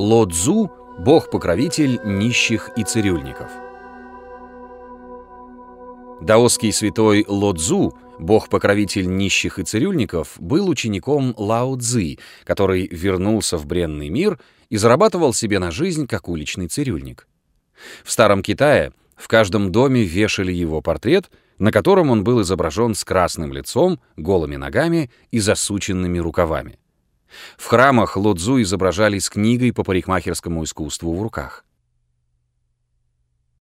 Лодзу — бог-покровитель нищих и цирюльников. Даосский святой Лодзу, бог-покровитель нищих и цирюльников, был учеником Лао Цзы, который вернулся в бренный мир и зарабатывал себе на жизнь как уличный цирюльник. В Старом Китае в каждом доме вешали его портрет, на котором он был изображен с красным лицом, голыми ногами и засученными рукавами. В храмах Лодзу изображали с книгой по парикмахерскому искусству в руках.